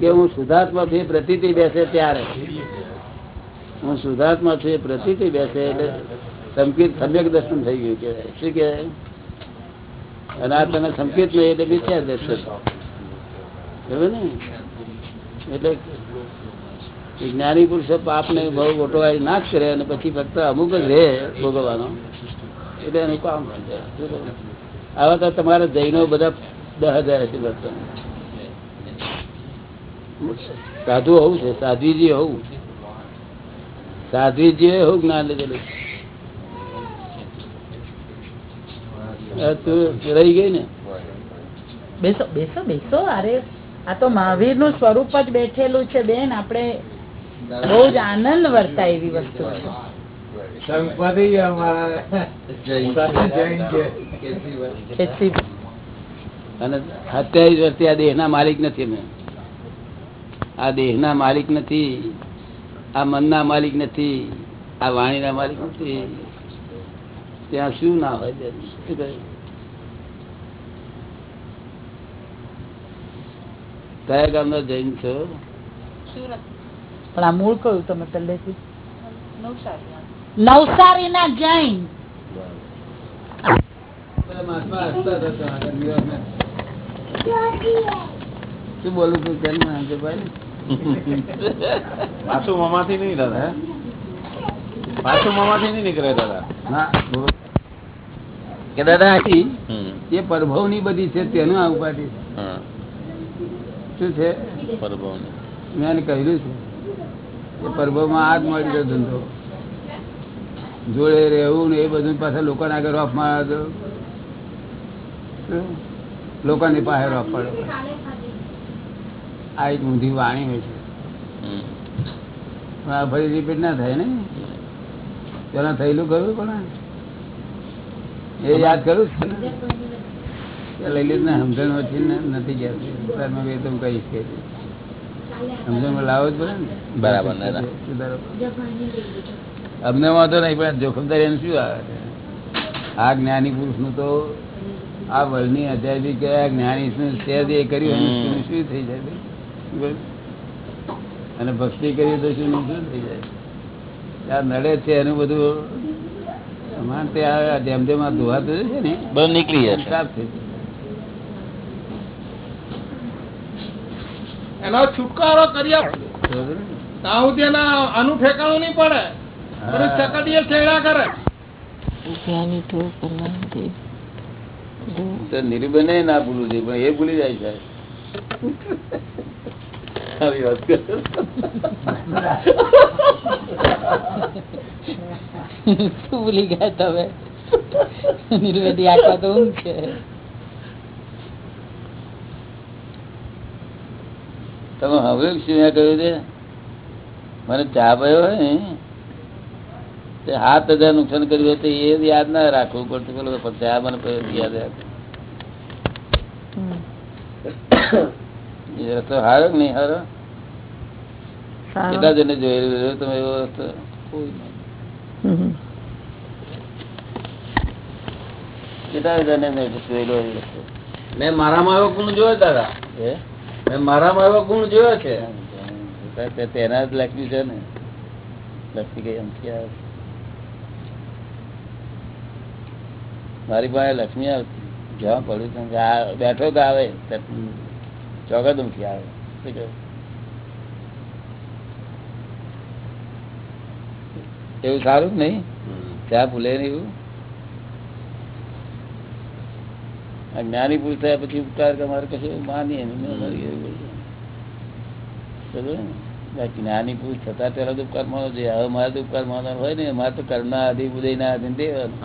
કે હું શુદ્ધાત્મા છું એ બેસે ત્યારે. હું શુદ્ધાત્મા છું એ બેસે એટલે સંકેત સમ્યક દર્શન થઈ ગયું કે શું કે અને આ તમે સંકેત નહીં, એટલે મિથ્યા દર્શન. ને? એટલે જ્ઞાની પુરુષો પાપને બહુ ગોટવાઈ ના જ કરે અને પછી ફક્ત અમુક જ રહે ભોગવવાનો. એટલે એનું કામ? આવા તો તમારા જૈનો બધા દહ હજાર છે વર્તન સાધુ હોવું છે સાધ્વીજી હોવું સાધ્વીજી હોવું જ્ઞાન લીધેલું રહી ગઈ ને. બેસો બેસો બેસો. અરે આ તો મહાવીરનું સ્વરૂપ જ બેઠેલું છે બેન. આપણે બહુ જ આનંદ વર્તા એવી વસ્તુ છે. અને સત્યાવીસ વર્ષથી આ દેહના માલિક નથી અમે. આ દેહના માલિક નથી આ મનના માલિક નથી આ વાણીના માલિક નથી. ત્યાં શું ના હોય? કયા ગામના જૈન છો? પણ આ મૂળ કયું તમે પહેલેથી? નવસારી ના જૈન. શું બોલું તું જન્મ ના ભાઈ? પાછું મામાથી નહીં દાદા પાછું મામાથી નહીં નીકળે દાદા. ના કે દાદા જે પરભવની બધી છે તેનું આ ઉપાધિ શું છે? મેં એને કહ્યું છે એ પ્રભવમાં આ જ મળી ગયો ધંધો. જોડે રહેવું ને એ બધું પાછા લોકોને આગળ રોફ મારા લોકો? લોકોની પાસે રોફ પડે. આ એક ઊંધી વાણી હોય છે. આ ફરી રિપીટ ના થાય ને? પેલા થયેલું કરું પણ એ યાદ કરું છું ને? એ લલિત ને સમજણ વચ્ચે નથી ગયા તો કહીશ કે સમજણ લાવો જ પડે ને. બરાબર. અમને વાંધો નહીં પણ જોખમદારી એમ શું આવે? છે? આ જ્ઞાની પુરુષનું તો આ વર્ણની અધ્યાય કે આ જ્ઞાની નું એ કર્યું એનું શું શું થઈ જાય? શું? અને ભક્તિ કરીએ તો શું શું થઈ જાય? આ નડે છે એનું બધું અમારે તે આ જેમ જેમ આ ધોવાતું છે ને બધું નીકળી જાય સાફ થઈ જાય એનો છુટકારો કરી આપ બરોબર ને? ત્યાં સુધી એના આનું ઠેકાણું નહીં પડે. બધું ચકડીએ છેડા કરે. તો નિરૂબને ના ભૂલવું જોઈએ પણ એ ભૂલી જાય છે આવી વાત કરે. શું ભૂલી ગયા તમે નિર્વેદી આખા તો ઊંઘ છે તમે હવે શું કહ્યું છે મને ચા પયો હોય ને તે હાથ હજાર નુકસાન કર્યું હોય તો એ યાદ ના રાખવું પડતું પેલો પણ ચા મને યાદ રાખ એ રસ્તો હારો નહીં હારો? કેટલા જણે જોઈ તમે એવો રસ્તો કોઈ નહીં. હમ. કેટલા જણે જોયેલો એ રસ્તો મેં મારામાં એવો ગુણ જોયો દાદા મેં મારામાં એવો ગુણ જોયો છે. તેના જ લખ્યું છે ને. લખી ગઈ એમ આવે મારી પાસે લક્ષ્મી આવતી. જ્યાં પડ્યું ત્યાં કે આ બેઠો તો આવે. ચોગદમથી આવે. શું કહ્યું? એવું સારું કે નહીં? ચા ભૂલે નહીં એવું? જ્ઞાની પુરુષ થયા પછી ઉપકાર કે મારે કશું માનીએ જ્ઞાની પુરુષ થતા પેલા તો ઉપકાર માનો છે હવે મારે તો ઉપકાર માનવાનો હોય ને મારે તો કર્મના આધી ઉદય ના આધીન દેવાનું.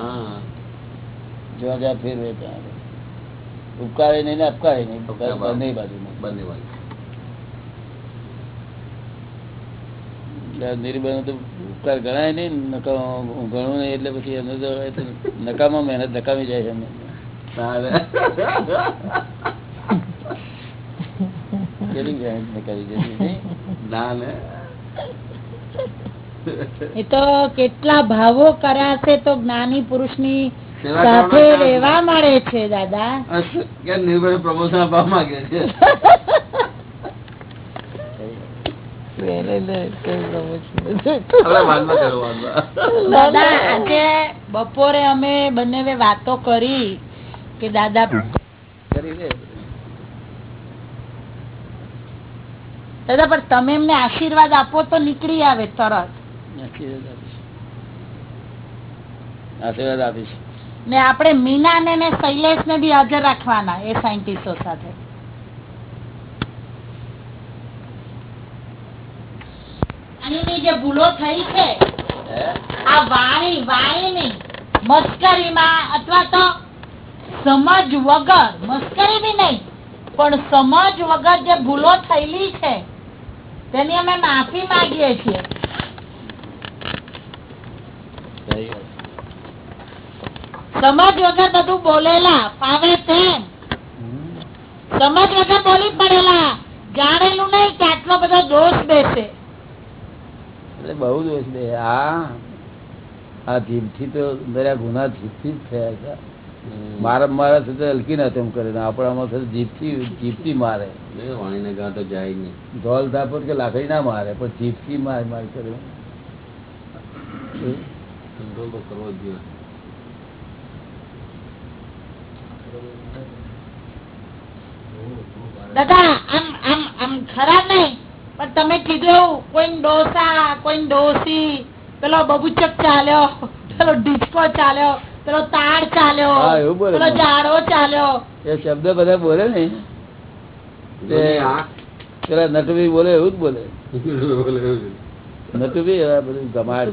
જ્યાં જો જ્યાં ફેરવે ત્યાં ઉપકારે નહીં ને અપકારે નહીં બંને બાજુ બંને બાજુ. નિર્બળ તો ઉપકાર ગણાય નહીં ઘણું નહીં એટલે પછી એમને તો નકામા મહેનત નકામી જાય છે એમને. કેટલી મહેનત નકામી જાય ના ને. એ તો કેટલા ભાવો કર્યા છે તો જ્ઞાની પુરુષની સેવા સાથે રહેવા મળે છે દાદા. કે નિર્ભય પ્રમોશન આપવા માંગે છે. બપોરે અમે બંને વાતો કરી કે દાદા દાદા પણ તમે એમને આશીર્વાદ આપો તો નીકળી આવે તરત. આશીર્વાદ આપીશ. આશીર્વાદ આપીશ. ને આપણે મીના ને શૈલેષ ને બી હાજર રાખવાના એ સાયન્ટિસ્ટો સાથે. જે ભૂલો થઈ છે આ વાણી વાણીની મસ્કરીમાં અથવા તો સમજ વગર મસ્કરી બી નહીં પણ સમજ વગર જે ભૂલો થયેલી છે તેની અમે માફી માંગીએ છીએ. સમજ વગર બધું બોલેલા પાવે તેમ. સમજ વગર બોલી પડેલા. જાણેલું નહીં કે આટલો બધો દોષ બેસે. બહુ દોષ બે. આ આ જીભથી તો દરેક ગુના જીભથી જ થયા છે. મારા મારા સાથે હલકી ના તેમ કરે. ને આપણામાં સાથે જીભથી જીભથી મારે. વાણીને ગા તો જાય નહીં. ઢોલ થાપર કે લાકડી ના મારે પણ જીભથી માર માર કરે. કંટ્રોલ તો કરવો જ જોઈએ. દાદા આમ આમ આમ ખરા નહીં. પણ તમે કીધું એવું કોઈ ડોસા કોઈ ડોસી પેલો બબુચક ચાલ્યો પેલો ડિસ્કો ચાલ્યો પેલો તાળ ચાલ્યો હા, એવું બોલે. પેલો જાડો ચાલ્યો. એ શબ્દ બધા બોલે ને. તે પેલા નટવી બોલે એવું જ બોલે. નટવી એવા બધું ગમાર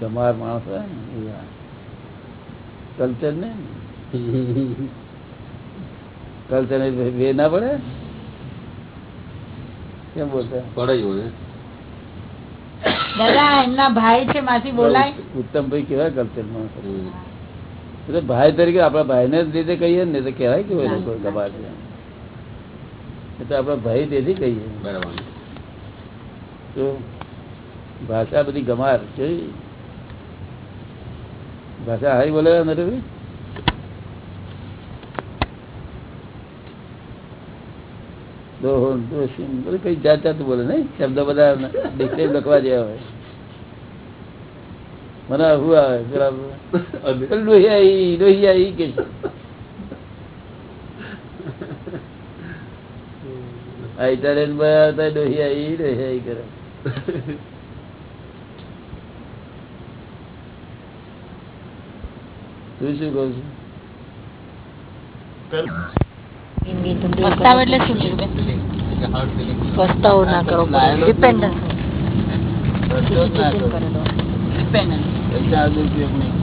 ગમાર માણસ હોય ને કલ્ચર ને. કલ્ચર વે ના પડે? કેમ બોલતા? પડે જ હોય. દાદા એમના ભાઈ છે માંથી બોલાય. ઉત્તમભાઈ કેવા કલ્ચર માણસ એટલે ભાઈ તરીકે આપણા ભાઈ ને લીધે કહીએ ને તો કહેવાય કેવું લોકો ગમાર એટલે આપણા ભાઈ તેથી કહીએ. બરાબર. તો ભાષા બધી ગમાર કેવી ભાષા હારી બોલે નટુભાઈ દોહો દોશી બધું કઈ જાત જાત બોલે નહીં? શબ્દ બધા દીકરે લખવા જેવા હોય. મને હું આવે? પેલા પેલું ડોહિયાઈ ડોહિયાઈ કે છે. આ ઇટાલિયન બધા હતા ડોહિયાઈ ડોહિયાઈ કરે. તું શું કહું છું? પસ્તાવ એટલે શું? પસ્તાવો ના કરો ડિપેન્ડન્સ ડિપેન્ડન્સ પૈસા નહીં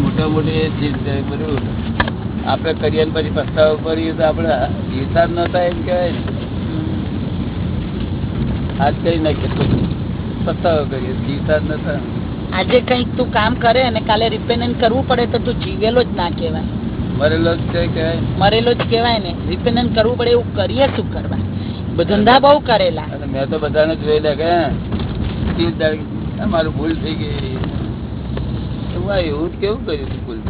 મોટા મોટી એ ચીજ બધું આપણે કરીએ પછી પસ્તાવો કરીએ તો આપણે હિસાબ ન થાય એમ કહેવાય ને. આજ કરી નાખીએ પસ્તાવો કરીએ હિસાબ ન થાય. આજે કંઈક તું કામ કરે અને કાલે રિપેમેન્ટ કરવું પડે તો તું જીવેલો જ ના કહેવાય. મરેલો જ કહેવાય મરેલો જ કહેવાય ને. રિપેમેન્ટ કરવું પડે એવું કરીએ શું કરવા? ધંધા બહુ કરેલા. મેં તો બધાને જોઈ લે કે મારું ભૂલ થઈ ગઈ. એવું કેવું કર્યું ભૂલ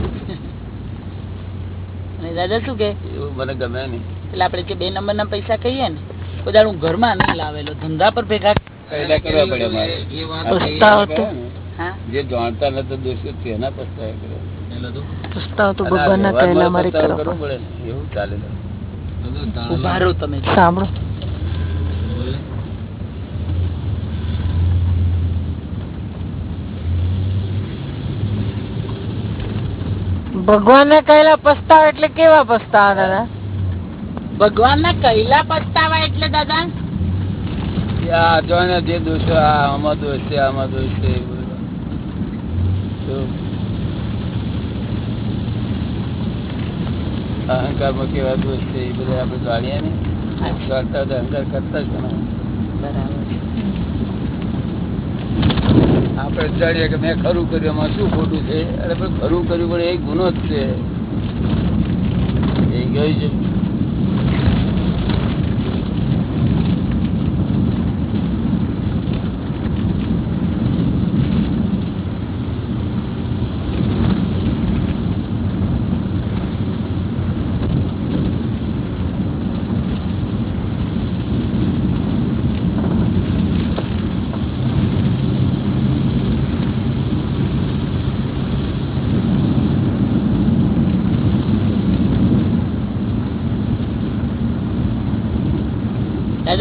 અને દાદા શું કે? એવું મને ગમે નહીં. એટલે આપણે જે બે નંબર ના પૈસા કહીએ ને બધા હું ઘરમાં નહીં લાવેલો. ધંધા પર ભેગા કરવા પડે જે જાણતા નતો દોષિત છે એના પસ્તાવા કરે પસ્તાવો તો ભગવાનના કહેલા મારે કરો. પડે એવું ચાલે ઉભારો તમે. સાંભળો. ભગવાન કહેલા પસ્તાવ એટલે કેવા પસ્તાવા દાદા? ભગવાન ના કહેલા પસ્તાવા એટલે દાદા? જે દોષ આ આમાં દોષ છે આમાં દોષ છે બધું. અહંકારમાં કેવા દોષ છે એ બધા આપણે જાણીએ ને જાણતા તો અહંકાર કરતા જ ઘણા. આપણે જાણીએ કે મેં ખરું કર્યું એમાં શું ખોટું છે અરે પણ ખરું કર્યું પણ એ ગુનો જ છે એ ગઈ છે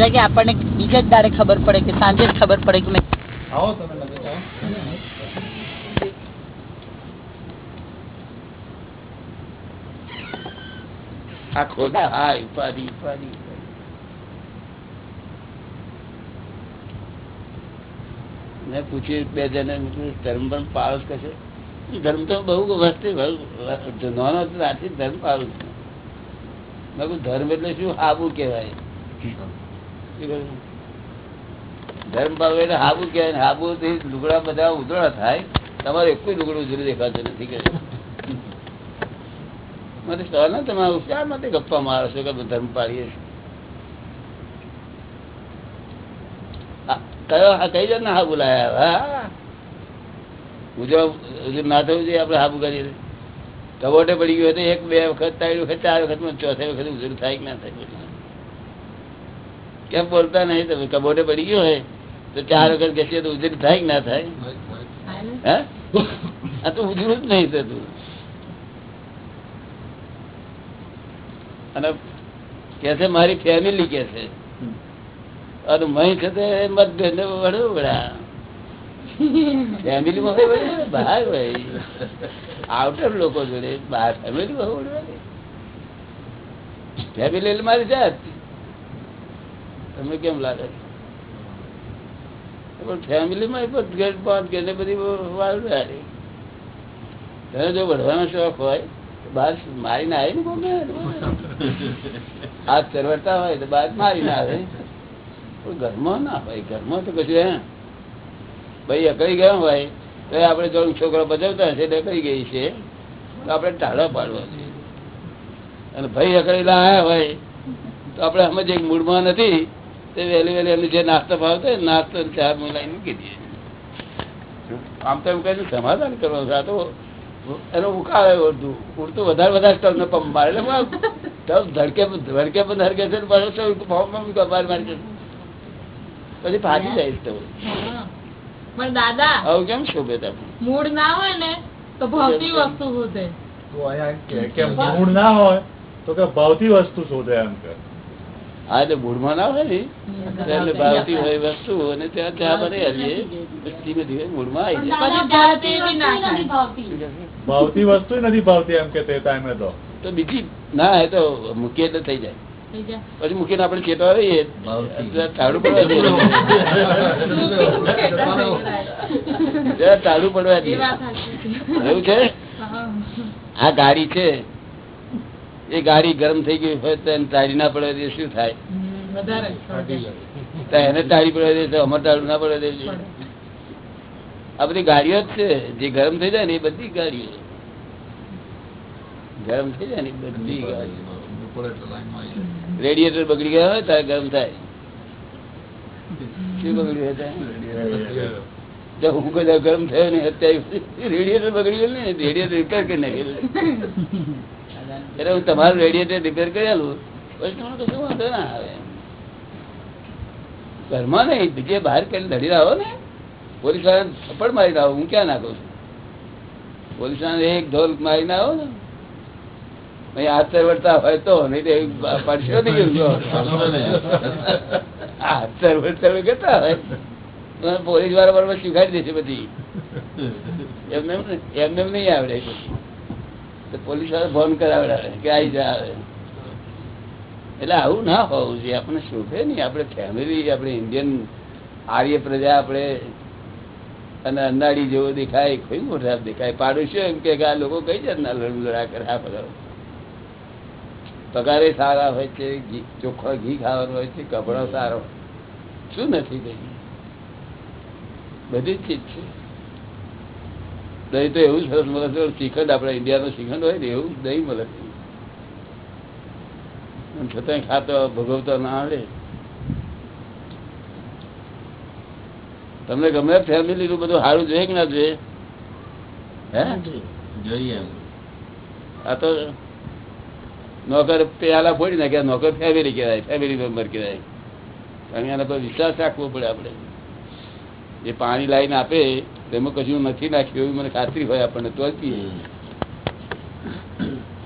કે આપણને બીજા જ દાડે ખબર પડે કે સાંજે જ ખબર પડે કે મેં આવો તમે નજીક આ ખોટા હા ઉપાધિ ઉપાધિ મેં પૂછ્યું બે જણ ધર્મ પણ પાળસ કશે ધર્મ તો બહુ વસ્તી નાનો ધર્મ પાળું છું. મેં ધર્મ એટલે શું? આબુ કહેવાય. કહ્યું? ધર્મ પાળવું એટલે હાબુ કહેવાય ને હાબુ થી લુગડા બધા ઉધળા થાય. તમારે એકુય લુગડું ઉજળું દેખાતું નથી, કે મને સવાલ ના, તમે શા માટે ગપ્પા મારો છો કે ધર્મ પાડીએ કઈ જાતના હાબુ લાયા હા. ઉજવ ના થવું જોઈએ આપણે હાબુ કરીએ. કબોટે પડી ગયું હોય તો એક, બે વખત, ત્રણ વખત, ચાર વખત ચોથે વખત ઉજળ થાય કે ના થાય કેમ બોલતા નહીં? તમે કબોટે પડી ગયો હોય તો ચાર વખત ઘસીએ તો ઉજર થાય કે ના થાય? હે? તો ઉજરું જ નહીં થતું. અને કે મારી ફેમિલી કે છે અને મહી છે તે મતભેદ વડો વડા ફેમિલી માં બહાર હોય. આઉટર લોકો જોડે, બહાર ફેમિલી ફેમિલી મારી જાત. તમને કેમ લાગે? ઘરમાં તો કશું હે ભાઈ, અકળી ગયા હોય, તો આપણે જો છોકરા બજાવતા હશે એટલે અકળી ગઈ છે. તો આપણે ટાળા પાડવા છે. અને ભાઈ, અકળેલા આવ્યા હોય, તો આપણે સમજીએ કે મૂળમાં નથી. તે વહેલી વહેલી એમને જે નાસ્તો ભાવતો હોય નાસ્તો ચાર ચા મૂકી દઈએ આમ તો એમ કહીને સમાધાન કરવાનું આ તો એનો ઉકાળે ઉડતું ઉડતું વધારે વધારે સ્ટવને પંપ મારે. એટલે સ્ટવ ધડકે ધડકે પણ ધડકે છે પાછો સ્ટવ પંપ માર મારી જશે પછી ફાટી જાય સ્ટવ પણ દાદા હવે કેમ શોભે તમે મૂડ ના હોય ને તો ભૌતિક વસ્તુ શોધે. તો અહીંયા કે કે મૂળ ના હોય તો કે ભાવતી વસ્તુ શોધે એમ કે હા એટલે મૂળમાં ના હોય ને એટલે ભાવતી હોય વસ્તુ અને ત્યાં ત્યાં ભરી આવીએ ધીમે ધીમે મૂળમાં આવી જાય. ભાવતી વસ્તુ નથી ભાવતી એમ કે તે ટાઈમે તો. તો બીજી ના એ તો મૂકીએ એટલે થઈ જાય. પછી મૂકીને આપણે ચેતવા રહીએ એટલે ટાળું પડવા દઈએ. જરા પડવા દઈએ. એવું છે? આ ગાડી છે એ ગાડી ગરમ થઈ ગઈ હોય તો એને તારી ના પડે દે શું થાય. તો એને તારી પડે તો અમારે ટાળું ના પડે. આ બધી ગાડીઓ જ છે. જે ગરમ થઈ જાય ને એ બધી ગાડીઓ ગરમ થઈ જાય ને બધી ગાડીઓ. રેડિયેટર બગડી ગયા હોય ત્યારે ગરમ થાય. શું બગડ્યું હોય ત્યારે? હું કદાચ ગરમ થયો ને અત્યારે રેડિયેટર બગડી ગયું ને રેડિયેટર રિપેર કરી નાખેલું. એટલે હું તમારું રેડિયેટર રિપેર કરેલું. પછી તમને કશું વાંધો ના આવે. ઘરમાં નહીં બીજે બહાર કરીને લડી આવો ને. પોલીસવાળા થપ્પડ મારી આવો હું ક્યાં નાખું છું? પોલીસવાળા એક ઢોલ મારીને આવો ને. અહીં હાથ ચરવડતા હોય તો નહીં તો પડશો નહીં હાથ ચરવડ ચરવડ કરતા હોય. તો પોલીસવાળા બરોબર સ્વીકારી દેશે બધી. એમને એમને નહીં આવડે પોલીસવાળા ફોન કરાવડાવે કે આવી આવે એટલે આવું ના હોવું જોઈએ. આપણે શોભે નહીં. આપણે ફેમિલી આપણે ઇન્ડિયન આર્ય પ્રજા, આપણે અને અંદાડી જેવો દેખાય, કોઈ મોટા દેખાય. પાડોશીઓ એમ કે આ લોકો કઈ જાતના લડા કરે આ બધા? પગારે સારા હોય છે ચોખ્ખો ઘી ખાવાનું હોય છે, કપડાં સારો શું નથી કઈ બધી જ ચીજ છે. દહીં તો એવું સરસ મળે છે શ્રીખંડ આપણા ઇન્ડિયાનો શ્રીખંડ હોય ને એવું દહીં મળે. છે અને છતાંય ખાતો ભોગવતો ના આવે. તમને ગમે ફેમિલી નું બધું સારું જોઈએ કે ના જોઈએ? હે? જોઈએ. આ તો નોકર પેલા ફોડી નાખ્યા નોકર ફેમિલી કહેવાય ફેમિલી મેમ્બર કહેવાય. કારણ કે એના પર વિશ્વાસ રાખવો પડે આપણે. જે પાણી લાવીને આપે તેમાં કશું નથી નાખ્યું એવી મને ખાતરી હોય આપણને તો પીએ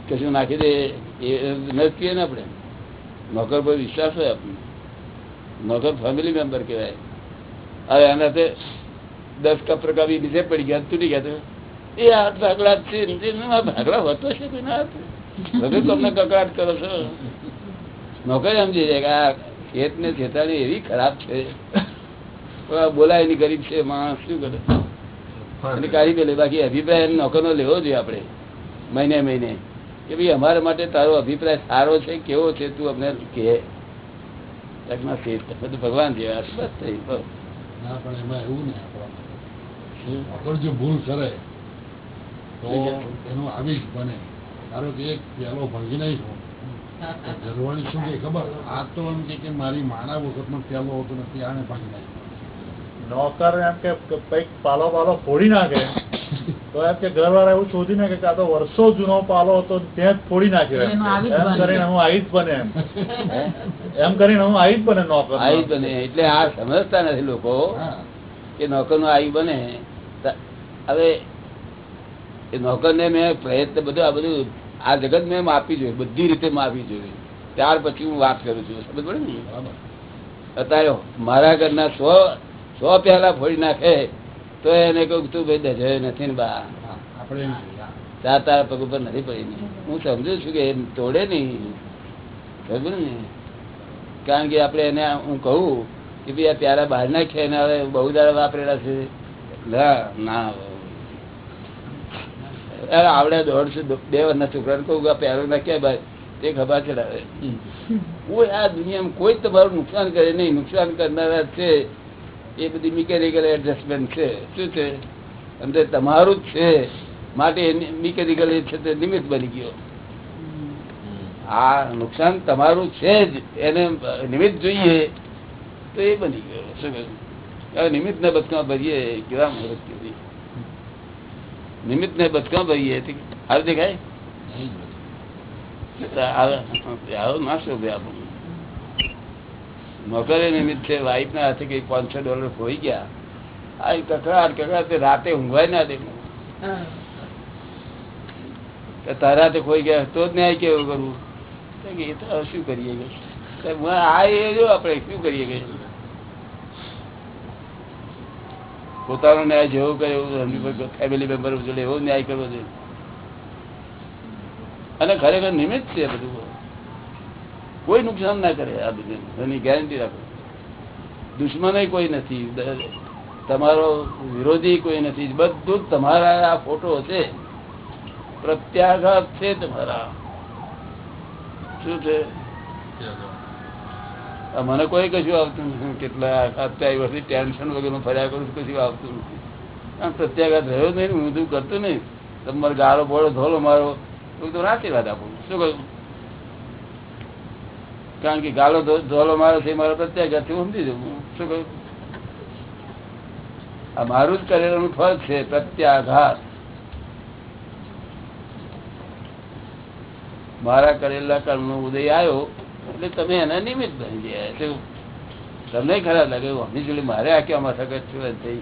કશું નાખી દે એ ન પીએ ને આપણે. નોકર પર વિશ્વાસ હોય આપણને. નોકર ફેમિલી મેમ્બર કહેવાય. હવે એના તે દસ કપ પ્રકાવી નીચે પડી ગયા તૂટી ગયા એ આ ભાગડા છે ભાગડા હોતો છે કોઈ ના હતો. તમને કકડાટ કરો છો. નોકર સમજી જાય કે આ ખેત ને છેતાડી એવી ખરાબ છે. બોલાયની ગરીબ છે માણસ શું કરે? અને કાઢી પેલે બાકી અભિપ્રાય નોકર નો લેવો જોઈએ આપણે મહિને મહિને. કે ભાઈ અમારા માટે તારો અભિપ્રાય સારો છે કેવો છે તું અમને કહે. બધું ભગવાન જેવા. બસ થઈ? ના પણ એમાં એવું ને આપણા જો ભૂલ કરે તો એનું આવી જ બને. ધારો કે એક પેલો ભાંગી નાખ્યો તો શું કે ખબર? આ તો એમ કે કે મારી માના વખતનો પહેલો હતો નથી આને ભાગી નાખ્યો. નોકર એમ કે કંઈક પાલો પાલો ફોડી નાખે. તો એમ કે ઘરવાળા એવું શોધી નાખે કે આ તો વર્ષો જૂનો પાલો હતો ત્યાં જ ફોડી નાખ્યો એમ. આવી બને. કરીને હું આવી જ બને એમ. એમ કરીને હું આવી જ બને નોકર આઈ બને. એટલે આ સમજતા નથી લોકો કે નોકરનું આયુ બને હવે એ નોકર ને મેં પ્રયત્ન બધું આ બધું આ જગત મેં માપી જોઈએ બધી રીતે માપી જોઈએ ત્યાર પછી હું વાત કરું છું. સમજ પડે ને? અત્યારે મારા ઘરના સો સો પ્યાલા ફોડી નાખે તો એને કહું તું ભાઈ દજો નથી ને બા. ચા તારા પગ ઉપર નથી પડી ને. હું સમજુ છું કે તોડે નહીં. ખબર ને? કારણ કે આપણે એને હું કહું કે ભાઈ આ પ્યારા બહાર નાખે એને હવે બહુ દાડા વાપરેલા છે. ના ના અરે આવડે દોઢસો બે વર્ષના છોકરાને કહું કે આ પ્યારો નાખ્યા ભાઈ તે ખબર ચડાવે. હું આ દુનિયામાં કોઈ તમારું નુકસાન કરે નહીં. નુકસાન કરનારા છે એ બધી મિકેનિકલ એડજસ્ટમેન્ટ છે. શું છે? અને તમારું જ છે. માટે મિકેનિકલ છે તે નિમિત્ત બની ગયો. આ નુકસાન તમારું છે જ. એને નિમિત્ત જોઈએ તો એ બની ગયો. શું કહ્યું? નિમિત્ત ને બચકા ભરીએ કેવા મુહૂર્ત કીધી નિમિત્ત ને બચકા ભરીએ હાલ દેખાય. આવે- આવો ના શોભે આપણને. નોકરે નિમિત્તે છે વાઈફ ના હાથે કઈ પાંચસો ડોલર ખોઈ ગયા. આ કકડાટ કકડાટ રાતે ઊંઘવાય ના દે. તારા હાથે ખોઈ ગયા તો જ ન્યાય કેવું કરવું? એ તો શું કરીએ કે? આ એ જો આપણે શું કરીએ કે? પોતાનો ન્યાય જેવો કરે એવું ફેમિલી મેમ્બર જોડે એવો ન્યાય કરવો જોઈએ અને ખરેખર નિમિત્ત છે બધું. કોઈ નુકસાન ના કરે આ એની ગેરંટી રાખો. દુશ્મન કોઈ નથી. તમારો વિરોધી કોઈ નથી. બધું તમારા આ ફોટો છે પ્રત્યાઘાત છે તમારા. શું છે? મને કોઈ કશું આવતું નથી. કેટલા અત્યારે વર્ષથી ટેન્શન વગેરે ફર્યા કરું કશું આવતું નથી. આમ પ્રત્યાઘાત રહ્યો નહીં હું બધું કરતું નહીં. તમારે ગાળો બોળો ધોલો મારો. તો રાખી વાત આપું શું કહ્યું કારણ કે ગાલો ધોલો મારો છે મારો પ્રત્યાઘાત સમજી જવું શું કહ્યું આ મારું જ કરેલાનું ફળ છે, પ્રત્યાઘાત. મારા કરેલા કર્મ નો ઉદય આવ્યો, એટલે તમે એના નિમિત્ત બની ગયા. છે તમને ખરાબ લાગે અમી જોડે મારે આ કેવા માથા કચ્છ થઈ.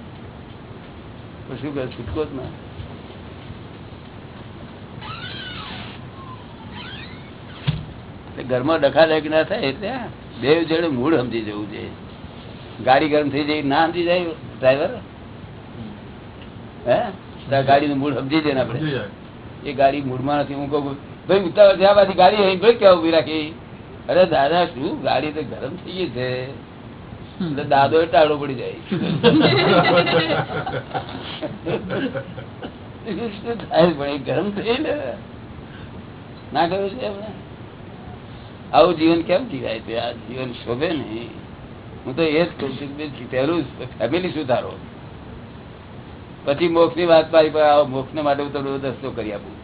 શું કરે છૂટકો જ ના. ઘરમાં ડખાડક ના થાય એટલે બે જોડે મૂળ સમજી જવું છે ગાડી ગરમ થઈ જાય ના સમજી જાય ડ્રાઈવર? હે? ગાડીનું મૂળ સમજી જાય આપણે. એ ગાડી મૂળમાં નથી. હું કહું ભાઈ ઉતાવળ થયા બાદ ગાડી અહીં ભાઈ ક્યાં ઊભી રાખી? અરે દાદા શું? ગાડી તો ગરમ થઈ ગઈ છે. એટલે દાદો એ ટાળો પડી જાય. ગરમ થઈ ને? ના કહ્યું છે એમણે? આવું જીવન કેમ જીવાય છે? આ જીવન શોભે નહીં. હું તો એ જ પહેલું ફેમિલી સુધારો. પછી મોક્ષની વાત મારી પર આવો મોક્ષ માટે હું તમને રસ્તો કરી આપું.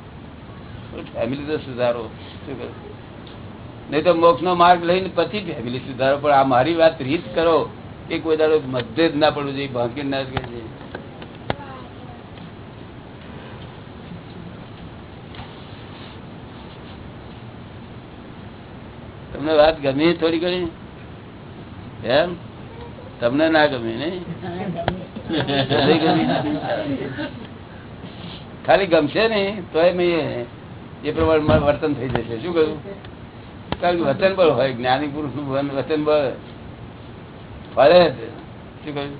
ફેમિલી તો સુધારો. શું કરું? નહીં તો મોક્ષ નો માર્ગ લઈને પછી ફેમિલી સુધારો. પણ આ મારી વાત રીત કરો કે કોઈ દાડો જ ના પડવું જોઈએ ભાંકી ના જોઈએ. તમને વાત ગમી થોડી ઘણી? એમ? તમને ના ગમી નહીં? ખાલી ગમશે ને તો એ પ્રમાણે વર્તન થઈ જશે. શું કહ્યું? કારણ કે વચન બળ હોય, જ્ઞાની પુરુષનું વચન બળ ફરે શું કહ્યું?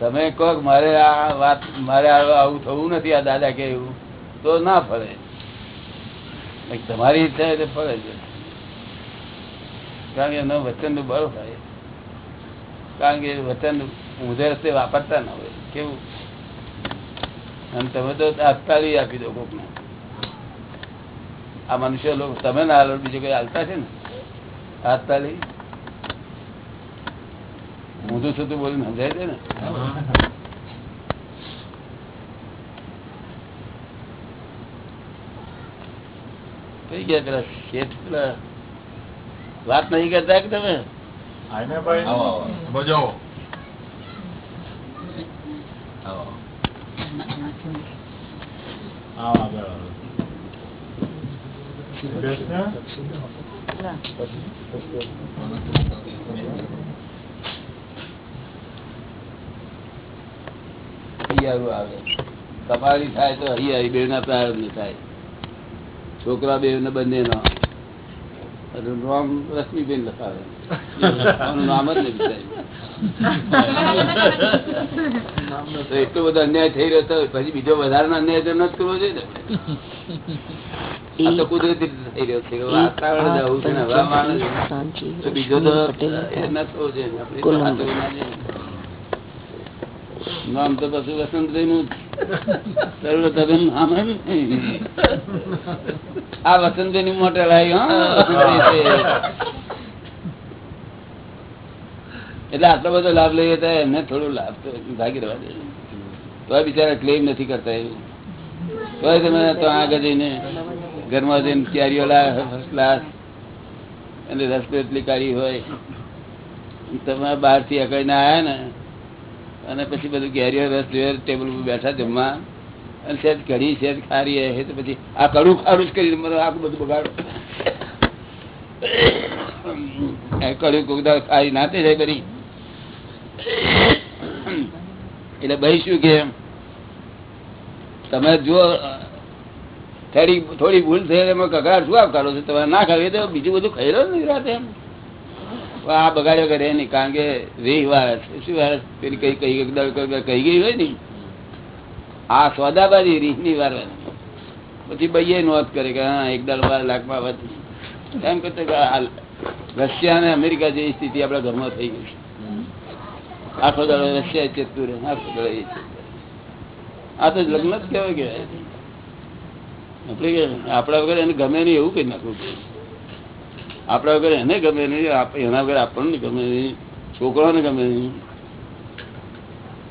તમે કહો મારે આ વાત મારે આવું થવું નથી, આ દાદા કે એવું, તો ના ફરે. તમારી ઈચ્છા એટલે ફરે છે કારણ કે એમના વચનનું બળ હોય કારણ કે વચન ઊંધે રસ્તે વાપરતા ના હોય. કેવું? અને તમે તો તાત્કાલિક આપી દો કોકને. આ મનુષ્ય લોકો, તમે ના હાલો, બીજું કઈ હાલતા છે ને? તાત્કાલિક ઊંધું સુધું બોલીને સમજાય છે ને? કઈ ગયા પેલા શેઠ પેલા વાત નહીં કરતા કે તમે? તમારી થાય તો હૈયારી બે ના પ્રારંભ થાય. છોકરા બે ને બંને નો નામ રશ્મિબેન લખાવે. નામ જ નહીં. એટલો બધો અન્યાય થઈ રહ્યો હતો પછી બીજો વધારાનો અન્યાય તો નથી કરવો જોઈએ ને. કુદરતી રીતે થઈ રહ્યો છે. વાતાવરણ જ છે હવામાન બીજો તો ન થવો જોઈએ તો. નામ પછી વસંતભાઈ નું જ. આટલો બધો લાભ લઈએ તો એમને થોડો લાભ ભાગી રહેવા તો બિચારા ક્લેમ નથી કરતા એવું. તો તમે તો આગળ જઈને ઘરમાં જઈને ક્યારીઓ ફર્સ્ટ ક્લાસ અને રસ્તો એટલી કાઢી હોય. તમે બહારથી અકડીને આયા ને અને પછી બધું કેરીઓ રસ જોયે ટેબલ ઉપર બેઠા જમવા. અને સેજ કઢી સેજ ખારી એ તો પછી આ કડું ખારું જ કરી આખું બધું બગાડો. કડું કોક ખારી નાતે જાય બધી. એટલે ભાઈ શું કે, તમે જો થોડી થોડી ભૂલ થઈ એમાં કગાર શું આપ કરો છો? તમે ના ખાવી તો બીજું બધું ખાઈ રહ્યો રાતે એમ. આ બગાડ્યો કરે નહીં, કારણ કે રેહ વારસ, શું વારસ? પેલી કઈ કઈ કહી ગઈ હોય ને, આ સોદાબાજી રીહની વારસ પછી ભાઈએ નોંધ કરે કે હા, એક દર બાર લાખમાં વધ. એમ કરતો કે રશિયા અને અમેરિકા જેવી સ્થિતિ આપણા ઘરમાં થઈ ગઈ આખો દાડો રશિયા ચેતતું રહે, આખો દાડો એ આ તો લગ્ન જ કહેવાય કે આપણે વગર એને ગમે નહીં એવું કઈ નાખવું. આપણા વગર એને ગમે નહીં એના વગર આપણને ગમે નહીં, છોકરાઓને ગમે નહીં.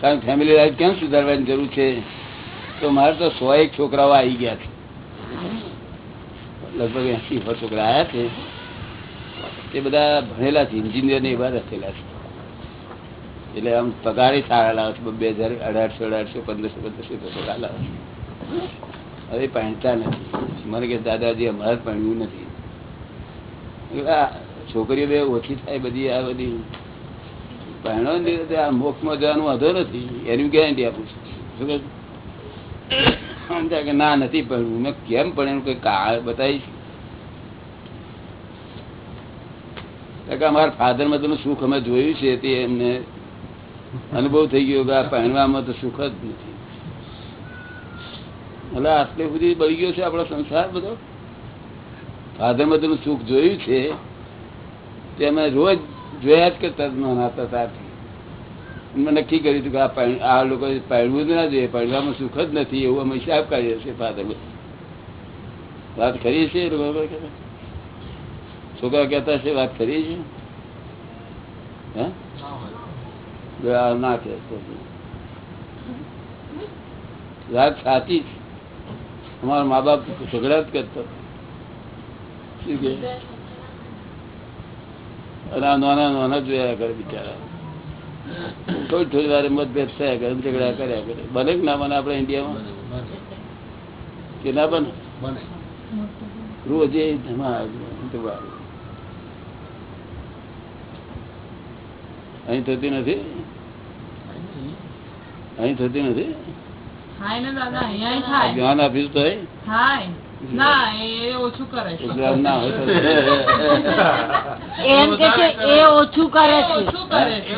કારણ ફેમિલી લાઈફ કેમ સુધારવાની જરૂર છે? તો મારે તો સો એક છોકરાઓ આવી ગયા છે. લગભગ એસી સો છોકરા આવ્યા છે. તે બધા ભણેલા છે ઇન્જિનિયર ને એવા રચેલા છે. એટલે આમ પગારે સારા લાવે છે, બે હજાર અઢારસો અઢારસો, પંદરસો પંદરસો પગાર લાવે છે. હવે પહેણતા નથી. મને કે દાદાજી, અમારે પહેણ્યું નથી. છોકરીઓ બે ઓછી થાય બધી આ બધી. પહેણો ને આ મોક્ષમાં જવાનું વાંધો નથી, એની ગેરંટી આપું છું. શું કે ના નથી પહેણવું. મેં કેમ પણ એનું કઈ કાળ બતાવીશ કે ફાધર મધરનું સુખ અમે જોયું છે, તે એમને અનુભવ થઈ ગયો કે આ પહેણવામાં તો સુખ જ નથી. એટલે આટલે સુધી બળી ગયો છે આપણો સંસાર બધો? ફાધર મધરનું સુખ જોયું છે, તે અમે રોજ જોયા જ કરતા નાતા ત્યાંથી મેં નક્કી કર્યું હતું કે આ આ લોકો પહેરવું જ ના જોઈએ પહેરવામાં સુખ જ નથી, એવું અમે હિસાબ કાઢીએ છીએ ફાધર વાત કરીએ છીએ લોકો છોકરા કહેતા છે વાત કરીએ છે હે? ના કે વાત સાચી છે અમારા મા બાપ ઝઘડા જ કરતા શું કે? નાના નાના જોયા કરે બિચારા. થોડી થોડી વાર મતભેદ થયા કરે ઝઘડા કર્યા કરે. બને કે ના બને આપણે ઇન્ડિયામાં? કે ના બને? બને. રોજે ધમાલ. અહીં થતી નથી? અહીં થતી નથી? જ્ઞાન આપ્યું તો ના એ ઓછું કરે છે. જ્ઞાન ના હોય તો એમ કે છે એ ઓછું કરે છે. ઓછું કરે છે.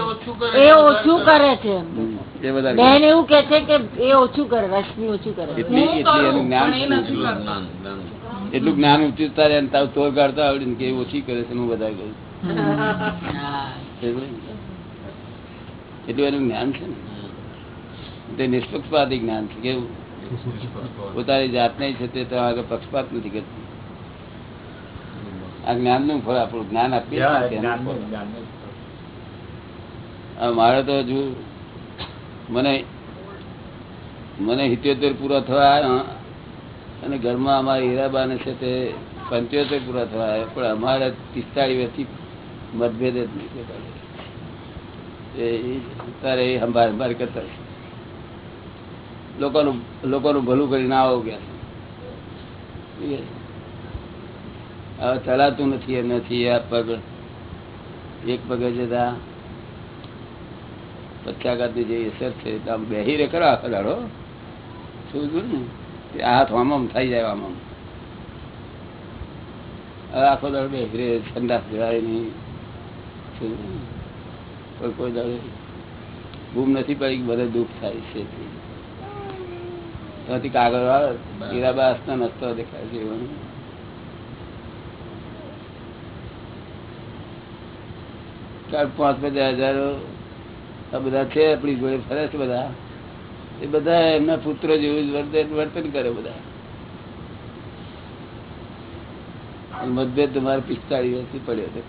એ ઓછું કરે છે. હમ, એ બધા બેન એવું કે છે કે એ ઓછું કરે રશ્મિ ઓછું કરે. એટલી જ્ઞાન એટલું જ્ઞાન તારે તારું કાઢતા આવડે ને કે એ ઓછી કરે છે હું વધારે કરું. એટલું એનું જ્ઞાન છે ને. તે નિષ્પક્ષપાતી જ્ઞાન છે કેવું? પોતાની જાતને છે તે આગળ પક્ષપાત નથી કરતી. આ જ્ઞાનનું ફળ આપણું જ્ઞાન આપીએ મારે તો હજુ મને મને સિત્યોતેર પૂરા થવા અને ઘરમાં અમારા હીરાબાને છે તે પંચોતેર પૂરા થવા પણ અમારે પિસ્તાળીસ વર્ષથી મતભેદ જ નહીં એ તારે એ સંભાળ સંભાળ કરતા. લોકોનું લોકોનું ભલું કરીને આવો ગયા. હવે ચલાતું નથી એમ નથી આ પગ. એક પગે જતા પક્ષાઘાતની જે અસર છે, તો આમ બેહી રે કરો આખો દાડો. શું ને? હાથ આમ થઈ જાય આમ આમ હવે આખો દાડો બેહી રે, સંડાસ જવાય નહીં. કોઈ કોઈ દાડો બૂમ નથી પડી કે બધે દુઃખ થાય છે. ત્યાંથી કાગળ આવે હીરાબાસ નસતો દેખાય છે પાંચ પચાસ હજારો, આ બધા છે, આપણી જોડે ફરે છે બધા. એ બધા એમના પુત્ર જેવું જ વર્તન વર્તન કરે બધા. મતભેદ તમારે પિસ્તાળીસ વર્ષથી પડ્યો હતો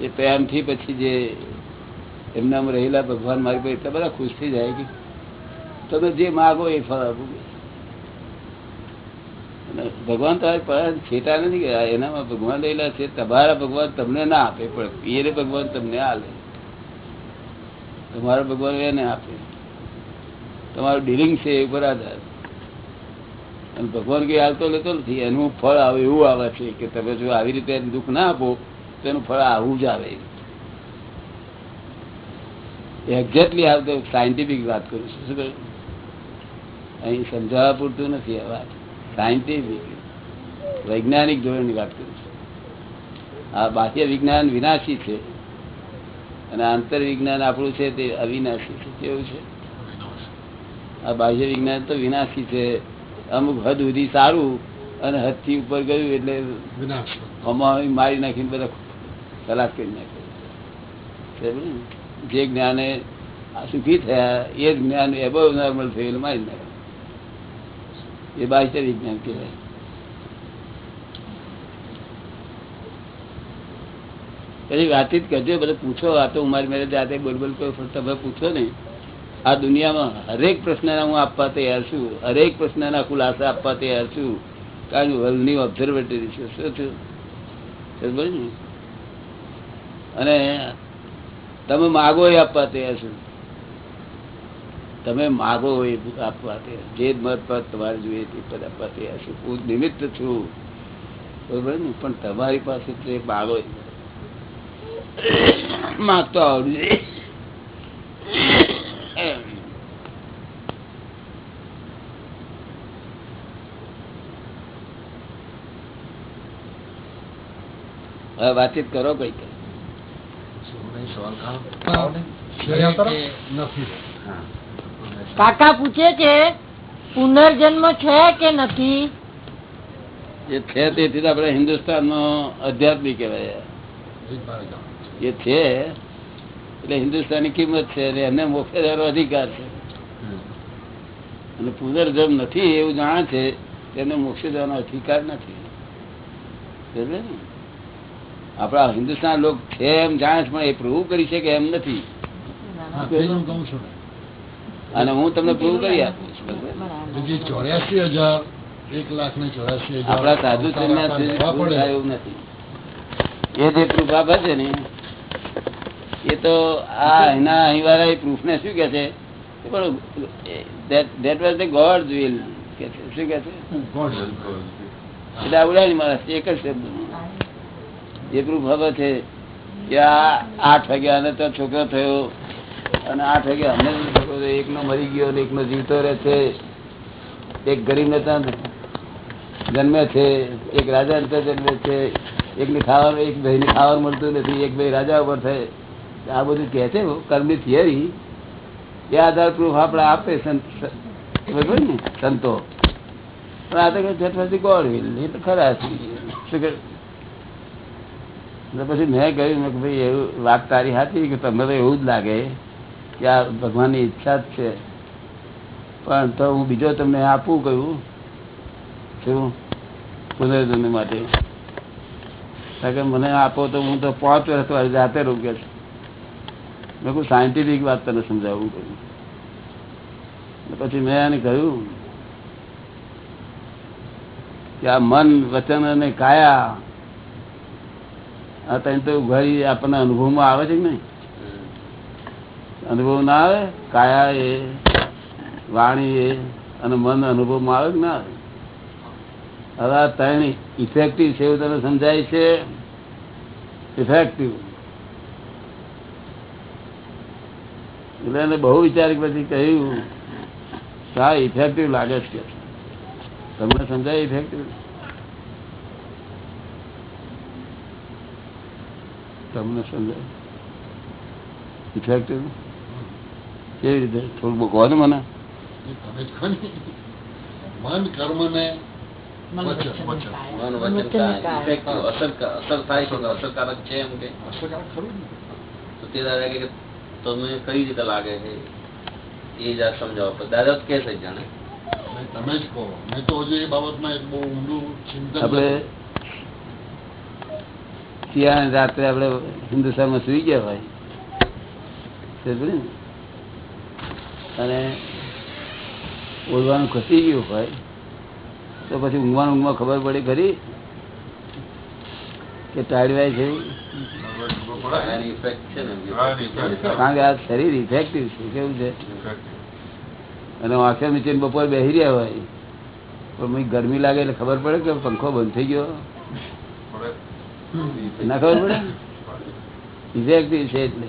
એ પ્રેમથી પછી જે એમનામાં રહેલા ભગવાન મારી પાસે એટલા બધા ખુશ થઈ જાય કે તમે જે માગો એ ફળ આપું. ભગવાન તમારી છેટા નથી ગયા. એનામાં ભગવાન રહેલા છે. તમારા ભગવાન તમને ના આપે, પણ એ ભગવાન તમને આલે. તમારા ભગવાન એને આપે. તમારું ડીલિંગ છે એ ઉપર આધાર. અને ભગવાન કઈ આવતો લેતો નથી. એનું ફળ આવે એવું આવે છે કે તમે જો આવી રીતે દુઃખ ના આપો, તો એનું ફળ આવું જ આવે. એક્ઝેક્ટલી આવતો સાયન્ટિફિક વાત કરું છું. શું કરું અહીં સમજાવવા પૂરતું નથી આ વાત. સાયન્ટિફિક વૈજ્ઞાનિક ધોરણની વાત કરું છું. આ બાહ્ય વિજ્ઞાન વિનાશી છે અને આંતર વિજ્ઞાન આપણું છે તે અવિનાશી છે. કેવું છે? આ બાહ્ય વિજ્ઞાન તો વિનાશી છે. અમુક હદ સુધી સારું અને હદથી ઉપર ગયું એટલે વિનાશ. મારી નાખીને બધા ખલાસ કરી નાખ્યો? જે જ્ઞાને સુખી થયા, એ જ્ઞાન એબો નોર્મલ થયેલું મારી એ બાહ્ય વિજ્ઞાન કહેવાય. પછી વાતચીત કરજો, બધું પૂછો, આ તો મારી મેરે જાતે બોલ બોલ કરો તમે પૂછો ને. આ દુનિયામાં હરેક પ્રશ્નના હું આપવા તૈયાર છું. હરેક પ્રશ્નના ખુલાસા આપવા તૈયાર છું. કારણ કે વર્લ્ડની ઓબ્ઝર્વેટરી છું. શું છું? અને તમે માગો એ આપવા તૈયાર છો. તમે માગો એ આપવા તૈયાર. જે મત પદ તમારે જોઈએ તે પદ આપવા તૈયાર છું. હું નિમિત્ત છું. બરોબર ને? પણ તમારી પાસે તે માગો એ. માગતો આવડું વાતચીત કરો કઈ કઈ કાકા પૂછે છે પુનર્જન્મ છે કે નથી? એ છે તેથી આપણે હિન્દુસ્તાન નો અધ્યાત્મિક કહેવાય. એ છે. એટલે હિન્દુસ્તાનની કિંમત છે એને એમને મોક્ષ લેવાનો અધિકાર છે. અને પુનર્જન્મ નથી એવું જાણે છે તેને મોક્ષ જવાનો અધિકાર નથી. ને? આપણા હિન્દુસ્તાન લોક છે એમ જાણે પણ એ પ્રૂવ કરી શકે એમ નથી. છું અને હું તમને પ્રૂવ કરી આપું છું. ચોર્યાસી હજાર એક લાખ ને ચોર્યાસી આપણા સાધુ એવું નથી. એ જે પ્રૂફ આપે છે ને એ તો આ એના અહીં વાળા પ્રૂફ ને શું કે છે? પણ that was the God will કે શું કે છે. એટલે આવડાય મારા એક જ શબ્દ એ પ્રૂફ હવે છે કે આ આઠ વાગ્યા અને તો છોકરો થયો. અને આઠ વાગ્યા અમે છોકરો એકનો મરી ગયો અને એકનો જીવતો રહે છે. એક ગરીબ ને ત્યાં જન્મે છે. એક રાજા ત્યાં જન્મે છે. એકને ખાવાનું, એક ભાઈને ખાવાનું મળતું નથી. એક ભાઈ રાજા ઉપર થાય આ બધું કહે છે કર્મની થિયરી. એ આધાર પ્રૂફ આપણે આપે સંત બરોબર ને? સંતો. પણ આ તો કોણ વિલ? એ તો ખરા શું એટલે પછી મેં કહ્યું કે ભાઈ એવું વાત તારી હતી કે તમને તો એવું જ લાગે કે આ ભગવાનની ઈચ્છા જ છે. પણ તો હું બીજો તમને આપું કહ્યું. શું? પુનર્જન્મ માટે. કે મને આપો તો હું તો પાંચ વર્ષ વાળી જાતે રોક્યો છું. મેં કહું સાયન્ટિફિક વાત તને સમજાવવું કહ્યું. પછી મેં એને કહ્યું કે આ મન, વચન અને કાયા ત્રણ તો ઘડી આપણને અનુભવમાં આવે છે કે નહીં? અનુભવ ના આવે? કાયા એ, વાણી એ, અને મન અનુભવમાં આવે કે ના આવે? હવે આ ત્રણ ઇફેક્ટિવ છે એવું તને સમજાય છે? ઇફેક્ટિવ એટલે એને બહુ વિચાર પછી કહ્યું સા ઇફેક્ટિવ લાગે છે. તમને સમજાય ઇફેક્ટિવ તમને સમજાય ઇફેક્ટિવ કેવી રીતે? થોડું કહો ને મને. તમે. મન કર્મ ને મન વચન, વચન વચન. કાયા. મન વચન કાયા. Effective, અસર અસર થાય છે કે અસરકારક છે એમ કે? અસરકારક ખરું ને. તે દાદા કે તમને કઈ રીતે લાગે છે? એ જ આ સમજાવો. દાદા કે છે જાણે. તમે જ કહો. મેં તો હજુ એ બાબતમાં એક બહુ ઊંડું ચિંતન ત્યાં રાત્રે આપણે હિન્દુસ્તાનમાં સુઈ ગયા હોય. અને ઓળવાનું ખસી ગયું હોય, તો પછી ઊંઘવાનું ઊંઘમાં ખબર પડી ખરી કે ટાળવાય છે. કારણ કે આ શરીર ઇફેક્ટિવ છે, કેવું છે? અને આંખે નીચે બપોર બેસી રહ્યા હોય, પણ ગરમી લાગે એટલે ખબર પડે કે પંખો બંધ થઈ ગયો. ના ખબર પડે? છે એટલે.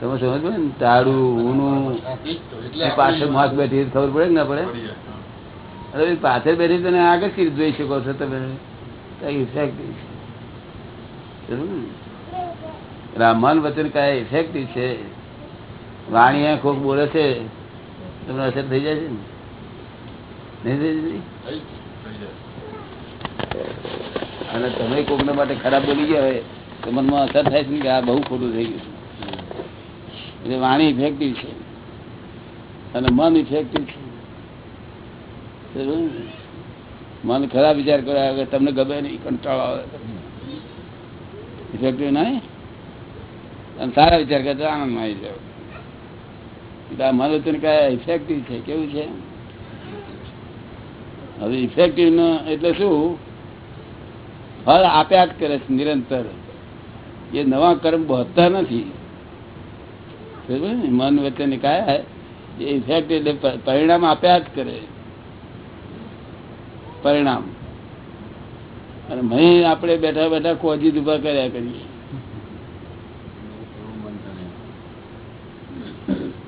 તમે સમજ પડે ને તાળું ઊનું પાછળ માસ બેઠી ખબર પડે કે ના પડે? અરે પાછળ બેઠી તને આગળથી જોઈ શકો છો તમે? કઈ ઇફેક્ટિવ છે? સમજ્યું વચન કયા ઇફેક્ટિવ છે? વાણી કોક બોલે છે? તમને અસર થઈ જાય છે ને? નહીં થઈ જતી? અને તમે કોકને માટે ખરાબ બોલી ગયા હોય, તો મનમાં અસર થાય છે કે આ બહુ ખોટું થઈ ગયું. એટલે વાણી ઇફેક્ટિવ છે. અને મન ઇફેક્ટિવ છે. મન ખરાબ વિચાર કર્યા કે તમને ગમે નહીં, કંટાળો આવે. ઇફેક્ટિવ નહીં? અને સારા વિચાર કરતા આનંદમાં આવી જાવ આ મન તને કયા ઇફેક્ટિવ છે. કેવું છે? હવે ઇફેક્ટિવ એટલે શું? ફળ આપ્યા જ કરે છે, નિરંતર. એ નવા કર્મ બહતા નથી. મન વચન કાયા એ ઇફેક્ટ એટલે પરિણામ આપ્યા જ કરે. પરિણામ. અને મહી આપણે બેઠા બેઠા કોજી ઊભા કર્યા કરીએ.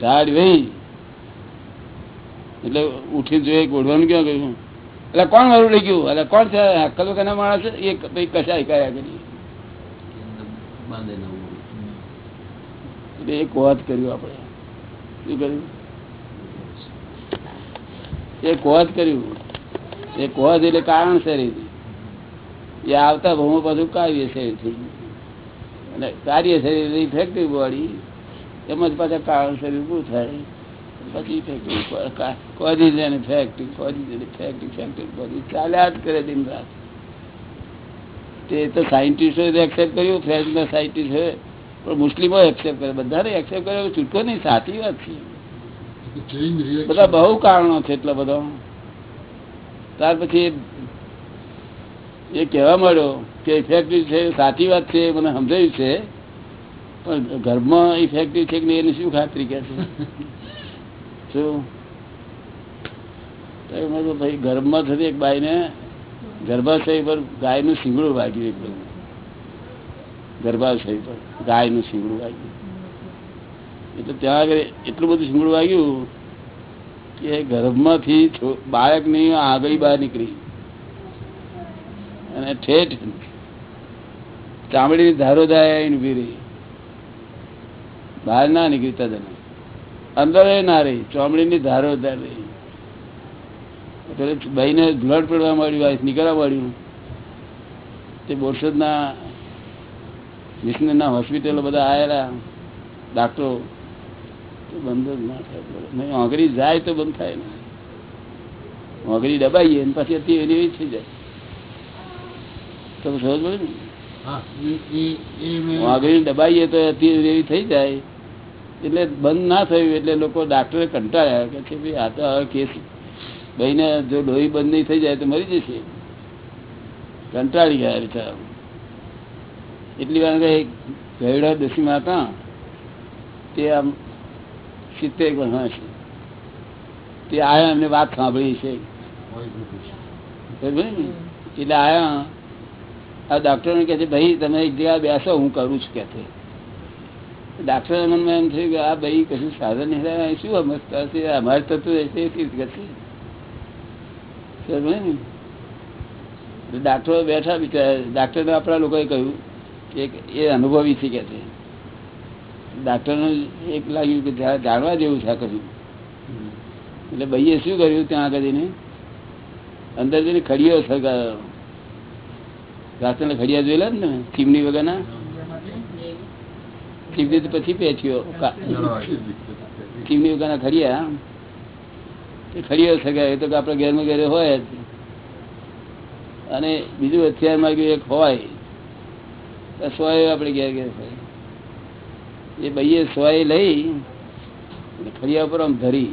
ઢાળ ભાઈ એટલે ઉઠી જોઈએ ગોળવાનું ક્યાં ગયું? એટલે કોણ મારું લઈ ગયું એટલે કોણ છે? હક્કલ વગરના માણસ? એ ભાઈ કશાય કર્યા કરી. બાંધે એક વાત કર્યું આપણે. શું કર્યું? એક વાત કર્યું. એક વાત એટલે કારણ શરીર એ આવતા ભૂમો પાછું કાર્ય શરીર થઈ અને કાર્ય શરીર ઇફેક્ટિવ બોડી એમ જ પાછા કારણ શરીર પૂરું થાય. પછી effective causation effective causation effective effective બધું ચાલ્યા જ કરે દિન રાત તે તો સાયન્ટિસ્ટોએ એક્સેપ્ટ કર્યું ફ્રેન્ચના સાયન્ટિસ્ટોએ પણ મુસ્લિમો એક્સેપ્ટ કરે બધાને એક્સેપ્ટ કર્યો છૂટકો નહીં સાચી વાત છે બધા બહુ કારણો છે એટલા બધા. ત્યાર પછી એ કહેવા માંડ્યો કે ઇફેક્ટિવ છે સાચી વાત છે મને સમજાયું છે. પણ ઘરમાં ઇફેક્ટિવ છે કે નહીં એની શું ખાતરી કે છે? શું તો ગર્ભમાં થતી એક બાઈને ગર્ભાશય પર ગાયનું શીંગડું વાગ્યું એકદમ ગર્ભાશય પર ગાયનું શીંગડું વાગ્યું. એટલે ત્યાં આગળ એટલું બધું શીંગડું વાગ્યું કે ગર્ભમાંથી બાળકની આગળ બહાર નીકળી. અને ઠેઠ ચામડીની ધારો ધાય ઊભી રહી. બહાર ના નીકળી તદન અંદર ના રહી ચોમડીની ધારો ભાઈ રહી. એટલે ભાઈને બ્લડ પડવા માંડ્યું આ નીકળવા માંડ્યું તે બોરસદના વિષ્ણુના હોસ્પિટલો બધા આવેલા ડાક્ટરો તો બંધ જ ના થાય. નહીં જાય તો બંધ થાય ને. આંગળી દબાઈએ ને પછી અત્યારે એની એવી થઈ જાય. તમે સમજ પડે ને? એ એ એ આંગળી દબાઈએ તો અત્યારે એવી થઈ જાય. એટલે બંધ ના થયું એટલે લોકો ડાક્ટરે કંટાળ્યા કે છે ભાઈ આ તો હવે કેસ ભાઈને જો લોહી બંધ નહીં થઈ જાય તો મરી જશે. કંટાળી ગયા બિચારા. એટલી વાર કે ગયડા દસીમાં હતા તે આમ સિત્તેર વર્ષના છે તે આયા એમને વાત સાંભળી છે? એટલે આયા આ ડૉક્ટરને કહે છે ભાઈ તમે એક જગ્યા બેસો હું કરું છું કે ડાક્ટર મનમાં એમ થયું કે આ ભાઈ કશું સાધન નહીં શું સમજતા હશે અમારે થતું હશે તીર્થ ને? ડાક્ટરો બેઠા બિચારા, ડાક્ટરને આપણા લોકોએ કહ્યું કે એ અનુભવી છે કે છે. ડાક્ટરનું એક લાગ્યું કે જાણવા જેવું છે કશું. એટલે ભાઈએ શું કર્યું ત્યાં આગળ જઈને? અંદર જઈને ખડીયો સરકાર રાત્રે ખડિયા જોયેલા ને? ચીમની વગરના? ચીમની તો પછી પેચ્યો ચીમની વગરના ખરીયો તે ખડિયો સળગાવ્યો તો આપણે ઘેરમાં ઘેરે હોય જ. અને બીજું હથિયાર માંગ્યું એક હોય. સોય આપણે ઘેર ઘેર એ ભાઈએ સોય લઈ ખરિયા ઉપર આમ ધરી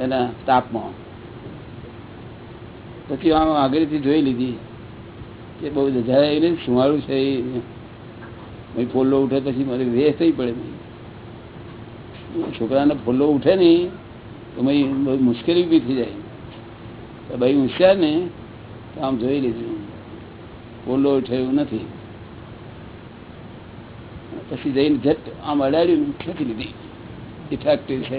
એના તાપમાં. પછી આમ આગળથી જોઈ લીધી કે બહુ જરા એને સુવાળું છે એ. ફોલ્લો ઉઠે પછી મારે વેહ થઈ પડે છોકરાને ફોલ્લો ઉઠે નહીં તો પછી મુશ્કેલી ઊભી થઈ જાય. ભાઈ હોશિયાર ને તો આમ જોઈ લીધું ફોલ્લો ઉઠે એવું નથી. પછી જઈને ઝટ આમ અડાડ્યું ખેંચી લીધી. ઇફેક્ટિવ છે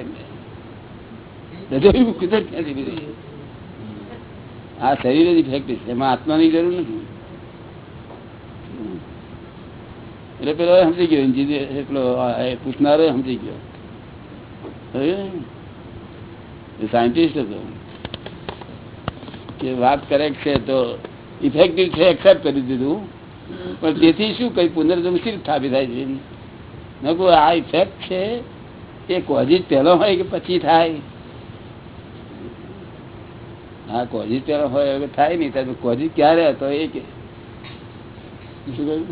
રજોઈ કુદરત ખેંચી લીધી. આ શરીર જ ઇફેક્ટિવ છે. એમાં આત્માની જરૂર નથી. એટલે પેલો સમજી ગયો ઇન્જિનિયર એટલો પૂછનારો સમજી ગયો. સાયન્ટિસ્ટ હતો. કે વાત કરેક્ટ છે તો ઇફેક્ટિવ છે એક્સેપ્ટ કરી દીધું. પણ તેથી શું કઈ પુનર્જન્મ રીતે સ્થાપિત થાય છે? કહું આ ઇફેક્ટ છે, એ કોઝિજ પહેલો હોય કે પછી થાય? હા કોઝિજ પહેલો હોય થાય નહીં કોઝિજ ક્યારે હતો એ કે શું કહ્યું?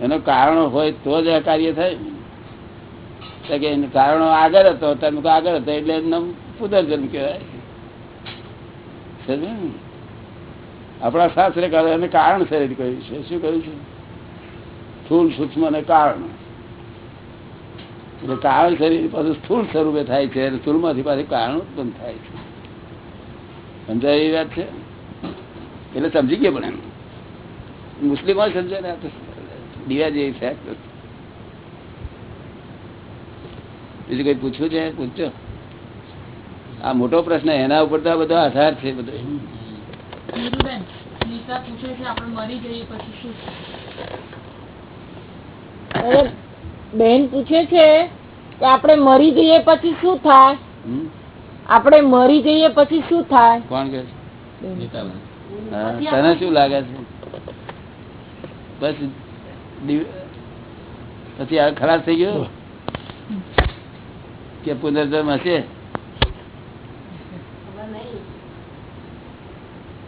એનો કારણ હોય તો જ કાર્ય થાય. કે કારણો આગળ હતો તમે આગળ હતો, એટલે એમનો પુનર્જન્મ કહેવાય. આપણા શાસ્ત્રે કહે, એને કારણ શરીર કહ્યું છે. શું કહ્યું છે? સ્થૂલ સૂક્ષ્મ અને કારણ. એટલે કારણ શરીર પાછું સ્થૂળ સ્વરૂપે થાય છે, અને સ્થૂળમાંથી પાછું કારણ ઉત્પન્ન થાય છે. સમજાય એ વાત છે? એટલે સમજી ગયા પણ એમ. મુસ્લિમો સમજાય ને આ તો દીવા જેવી ફેક્ટ બીજું કઈ પૂછવું છે? પૂછજો. આ મોટો પ્રશ્ન એના ઉપર તો આ બધો આધાર છે બધો. નીરુબેન નીતા પૂછે છે આપણે મરી જઈએ પછી શું? અરે, બેન પૂછે છે કે આપણે મરી જઈએ પછી શું થાય? આપણે મરી જઈએ પછી શું થાય? કોણ કે તને શું લાગે છે? બસ પછી આ ખરાબ થઈ ગયો? કે પુનર્જન્મ હશે?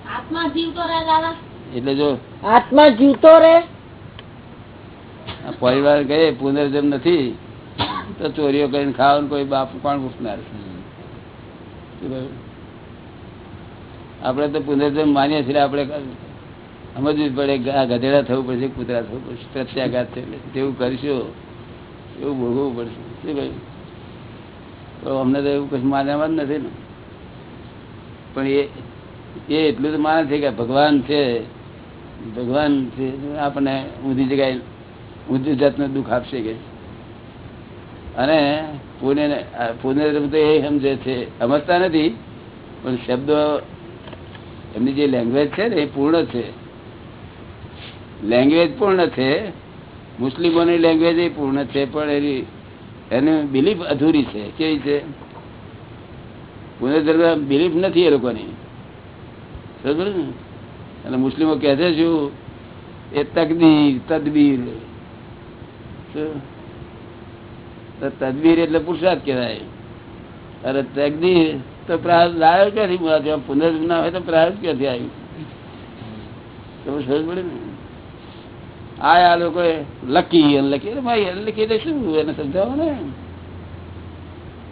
આત્મા જીવતો એટલે જો આત્મા જીવતો રે આ પરિવાર કહે પુનર્જન્મ નથી તો ચોરીઓ કરીને ખાવાનું કોઈ બાપ કોણ પૂછનાર? આપણે તો પુનર્જન્મ માનીએ છીએ આપણે સમજવું પડે આ ગધેડા થવું પડશે, કૂતરા થવું પડશે, પ્રત્યાઘાત છે તેવું કરીશું, એવું ભોગવવું પડશે. શું કહ્યું? તો અમને તો એવું કશું માન્યામાં જ નથી ને. પણ એ એ એટલું તો માને છે કે ભગવાન છે ભગવાન છે, આપણને ઊંધી જગ્યાએ ઊંધી જાતનું દુઃખ આપશે કે. અને પુણ્ય પુણ્ય તો એ સમજે છે, સમજતા નથી, પણ શબ્દો એમની જે લેંગ્વેજ છે ને, એ પૂર્ણ છે. લેંગ્વેજ પૂર્ણ છે. મુસ્લિમોની લેંગ્વેજ એ પૂર્ણ છે, પણ એની એની બિલીફ અધૂરી છે. કેવી છે? પુનર્ધર્મ બિલીફ નથી એ લોકોની. સમજ ને? અને મુસ્લિમો કહે છે શું? એ તકદીર, તદબીર? તદબીર એટલે પુરુષાર્થ કહેવાય. અરે તકદીર તો પ્રાર્થ લાવ્યો ક્યાંથી? પુનર્જન્મ ના હોય તો પ્રાર્થ ક્યાંથી આવ્યું? તમે સમજ પડે ને? આ આ લોકો લકી. અનલકી ભાઈ અનલકી એટલે શું? એને સમજાવો ને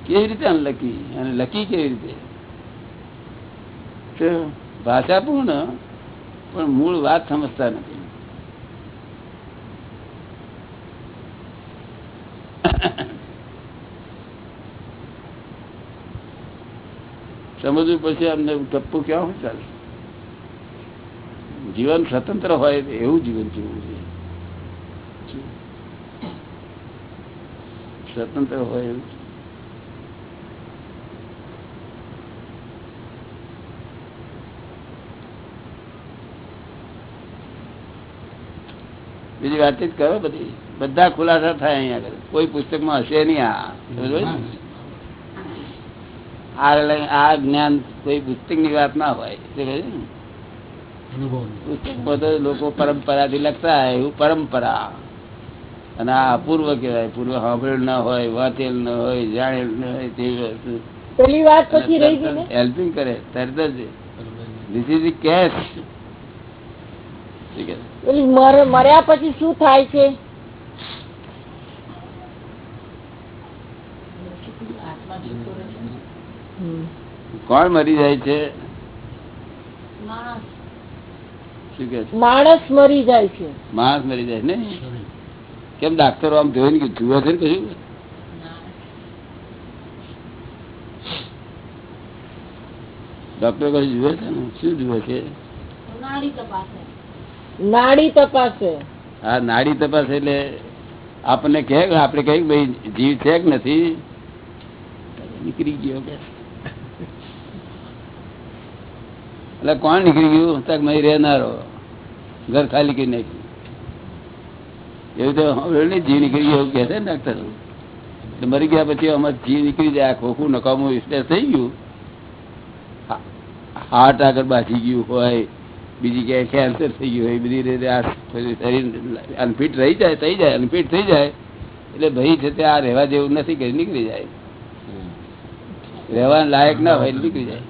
કેવી રીતે અનલકી અને લકી કેવી રીતે? ભાષા પૂર્ણ પણ મૂળ વાત સમજતા નથી. સમજવું પછી અમને ગપ્પુ ક્યાં હોય? ચાલે. જીવન સ્વતંત્ર હોય એવું જીવન જીવવું જોઈએ. સ્વતંત્ર હોય એવું. બીજી વાતચીત કરો બધી. બધા ખુલાસા થાય અહીંયા કોઈ પુસ્તકમાં હશે નહીં આ. આ જ્ઞાન કોઈ પુસ્તકની વાત ના હોય. અનુભવની. લોકો પરંપરાથી લખતા હોય એવું પરંપરા. અને આ અપૂર્વ કહેવાય. પૂર્વ સાંભળેલ ના હોય વાંચેલ ન હોય જાણેલ ન હોય તેવી વસ્તુ. પેલી વાત પછી રહી ગઈ હેલ્પિંગ કરે. તરત જ ધીસ ઇઝ મર- મર્યા પછી શું થાય છે. કોણ મરી જાય છે? માણસ. છે માણસ મરી જાય છે. માણસ મરી જાય ને કેમ ડાક્ટરો આમ જોઈને જુઓ જુએ છે ને કશું? ડોક્ટર કઈ જુએ છે ને? શું જુએ છે? નાડી તપાસે. નાડી તપાસે. નાડી તપાસ એટલે આપણને કહે કે આપણે કઈ ભાઈ જીવ છે કે નથી? નીકળી ગયો કે. એટલે કોણ નીકળી ગયું? તક મહી રહેનારો. ઘર ખાલી કરી નાખ્યું. એવું તો સાંભળ્યું જીવ નીકળી ગયો એવું કહે છે ને ડાક્ટર મરી ગયા પછી અમારે જીવ નીકળી જાય ખોખું નકામું વિશ્લેષ થઈ ગયું. હાર્ટ આગળ બાજી ગયું હોય બીજી ક્યાંય કેન્સર થઈ ગયું હોય બધી રીતે આ શરીર અનફિટ રહી જાય થઈ જાય અનફિટ થઈ જાય. એટલે ભાઈ છે તે આ રહેવા જેવું નથી કે નીકળી જાય. રહેવા લાયક ના હોય નીકળી જાય.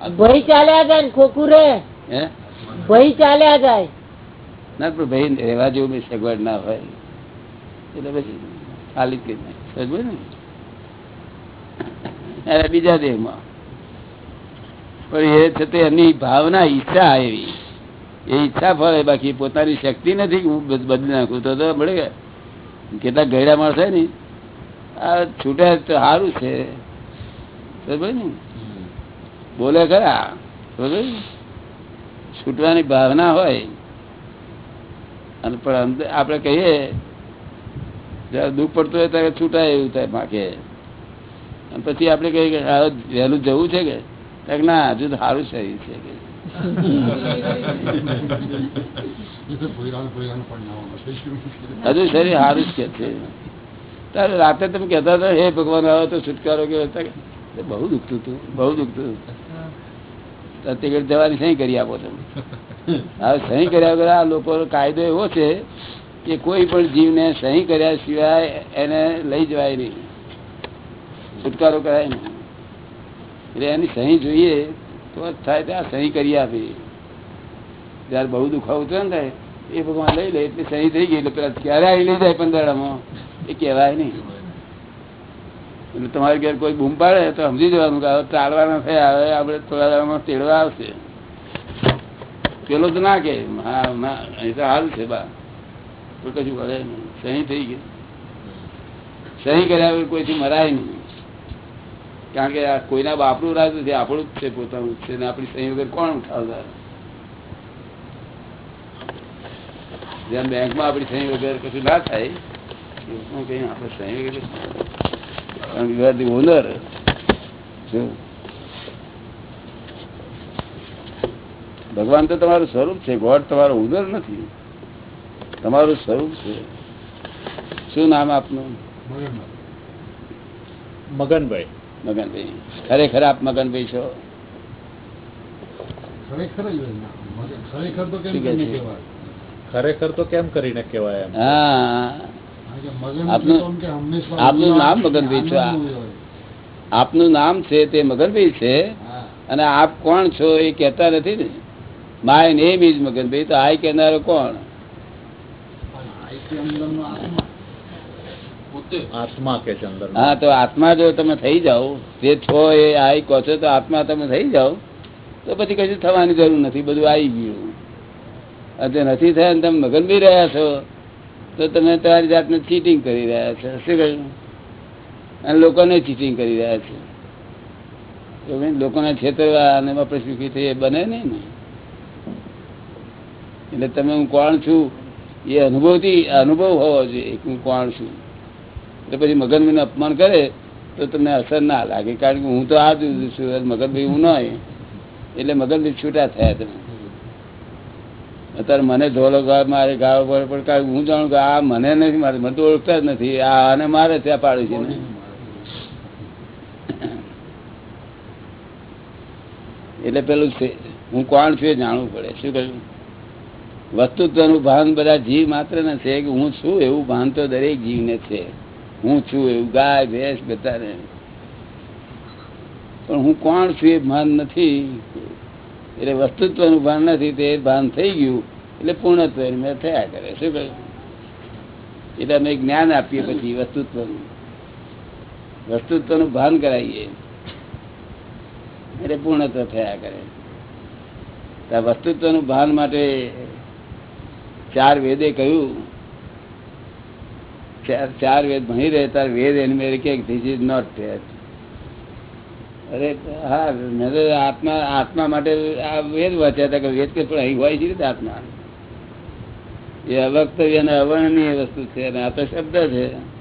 ભય ચાલે? ચાલ્યા જાય ને ખોખું રે હે? ભય ચાલ્યા જાય. ના પણ ભાઈ રહેવા જેવું બી સગવડ ના હોય. એટલે પછી ખાલી જ કરી ને? અરે બીજા દેહમાં. પણ એ છે તે એમની ભાવના ઈચ્છા એવી એ ઈચ્છા ફળે બાકી પોતાની શક્તિ નથી હું બદલી નાખું તો કે કેટલાક ગયડા માણસ હોય ને આ છૂટે તો સારું છે. ને? બોલે ખરા? છૂટવાની ભાવના હોય. અને પણ આપણે કહીએ, જયારે દુઃખ પડતું હોય ત્યારે છૂટાય એવું થાય માખે. અને પછી આપણે કહીએ કે હવે વહેલું જવું છે કે? ના, હજુ તો સારું શરીર છે કે. હજુ શરીર સારું જ કે છે. ત્યારે રાતે તમે કહેતા હતા, હે ભગવાન આવો તો છુટકારો કે, બહુ દુખતું હતું, બહુ દુખતું હતું. તે જવાની સહી કરી આપો તમે. હવે સહી કર્યા વગર આ લોકો કાયદો એવો છે કે કોઈ પણ જીવને સહી કર્યા સિવાય એને લઈ જવાય નહીં. છુટકારો કરાય નહીં. એટલે એની સહી જોઈએ તો જ થાય આ સહી કરી આપી. જયારે બહુ દુખાવું થયો ને એ ભગવાન લઈ લે, એટલે સહી થઈ ગઈ, એટલે પેલા ક્યારે આવી લઈ જાય પંદરામાં એ કહેવાય નહીં. એટલે તમારે ઘેર કોઈ બૂમ પાડે તો સમજી જવાનું કે હવે ચાલવાના થયા હવે આપણે થોડા દાડામાં તેડવા આવશે. પેલો તો ના કે હા, ના અહીં તો હાલ છે, બા. તો કશું કરે નહીં. સહી થઈ ગઈ. સહી કર્યા કોઈથી મરાય નહીં. કારણ કે આ કોઈના બાપનું રાજ નથી, આપણું જ છે પોતાનું છે ને આપણી સહી વગર કોણ ઉઠાવતા? જેમ બેંકમાં આપણી સહી વગર કશું ના થાય, એવું કંઈ આપણે સહી વગર શું? ભગવાન તો તમારું સ્વરૂપ છે. ગોડ તમારો ઉદર નથી. તમારું સ્વરૂપ છે. શું નામ આપનું? મગનભાઈ. મગનભાઈ. ખરેખર આપ મગનભાઈ છો? ખરેખર જ હોય ને. મગન ખરેખર તો કેમ કરીને? કહેવાય? ખરેખર તો કેમ કરીને કહેવાય એમ? હા. આપનું- નામ મગનભાઈ છો. આપનું નામ છે તે મગનભાઈ છે. અને આપ કોણ છો એ કહેતા નથી ને? માય નેમ ઇઝ મગનભાઈ તો આય કહેનારો કોણ? આત્મા. કે હા તો આત્મા જો તમે થઈ જાઓ જે છો એ આય કહો છો તો આત્મા તમે થઈ જાઓ તો પછી કશું થવાની જરૂર નથી. બધું આવી ગયું. અને નથી થયા તમે મગનભાઈ રહ્યા છો. તો તમે તમારી જાતને ચીટિંગ કરી રહ્યા છો. શું કહ્યું? અને લોકોને ચીટિંગ કરી રહ્યા છો. લોકોને છેતરવા અને આપણે સુખી થઈએ બને નહીં ને. એટલે તમે હું કોણ છું? એ અનુભવથી અનુભવ હોવો જોઈએ. હું કોણ છું? એટલે પછી મગનભાઈનું અપમાન કરે, તો તમને અસર ના લાગે. કારણ કે હું તો આ જ છું. મગનભાઈ હું ન એટલે મગનભાઈ છૂટા થયા તમે. અત્યારે મને ગા મારે ગાળો પર પણ કાંઈ હું જાણું કે આ મને નથી, મારે મને તો ઓળખતા જ નથી. આ આને મારે ત્યાં પાડું છે ને એટલે પેલું હું કોણ છું એ જાણવું પડે. શું કહ્યું? વસ્તુત્વનું ભાન બધા જીવ માત્ર ને છે કે હું છું એવું ભાન તો દરેક જીવને છે. હું છું એવું ગાય, ભેંસ, બધાને. પણ હું કોણ છું એ ભાન નથી. એટલે વસ્તુત્વનું ભાન નથી, તે ભાન થઈ ગયું, એટલે પૂર્ણત્વ થયા કરે. શું કહ્યું? એટલે અમે જ્ઞાન આપીએ પછી વસ્તુત્વનું. વસ્તુત્વનું ભાન કરાવીએ. એટલે પૂર્ણત્વ થયા કરે. તો આ વસ્તુત્વનું ભાન માટે ચાર વેદે કહ્યું, ચાર વેદ ભણી રહે, તાર વેદ એની મેરે કે ધીસ ઇઝ નોટ ધેટ અરે, હા તો આત્મા આત્મા માટે આ વેદ વાંચ્યા હતા કે વેદ કે પણ અહીં હોય છે આત્મા. એ અવક્તવ્ય અને અવર્ણનીય વસ્તુ છે અને આ તો શબ્દ છે.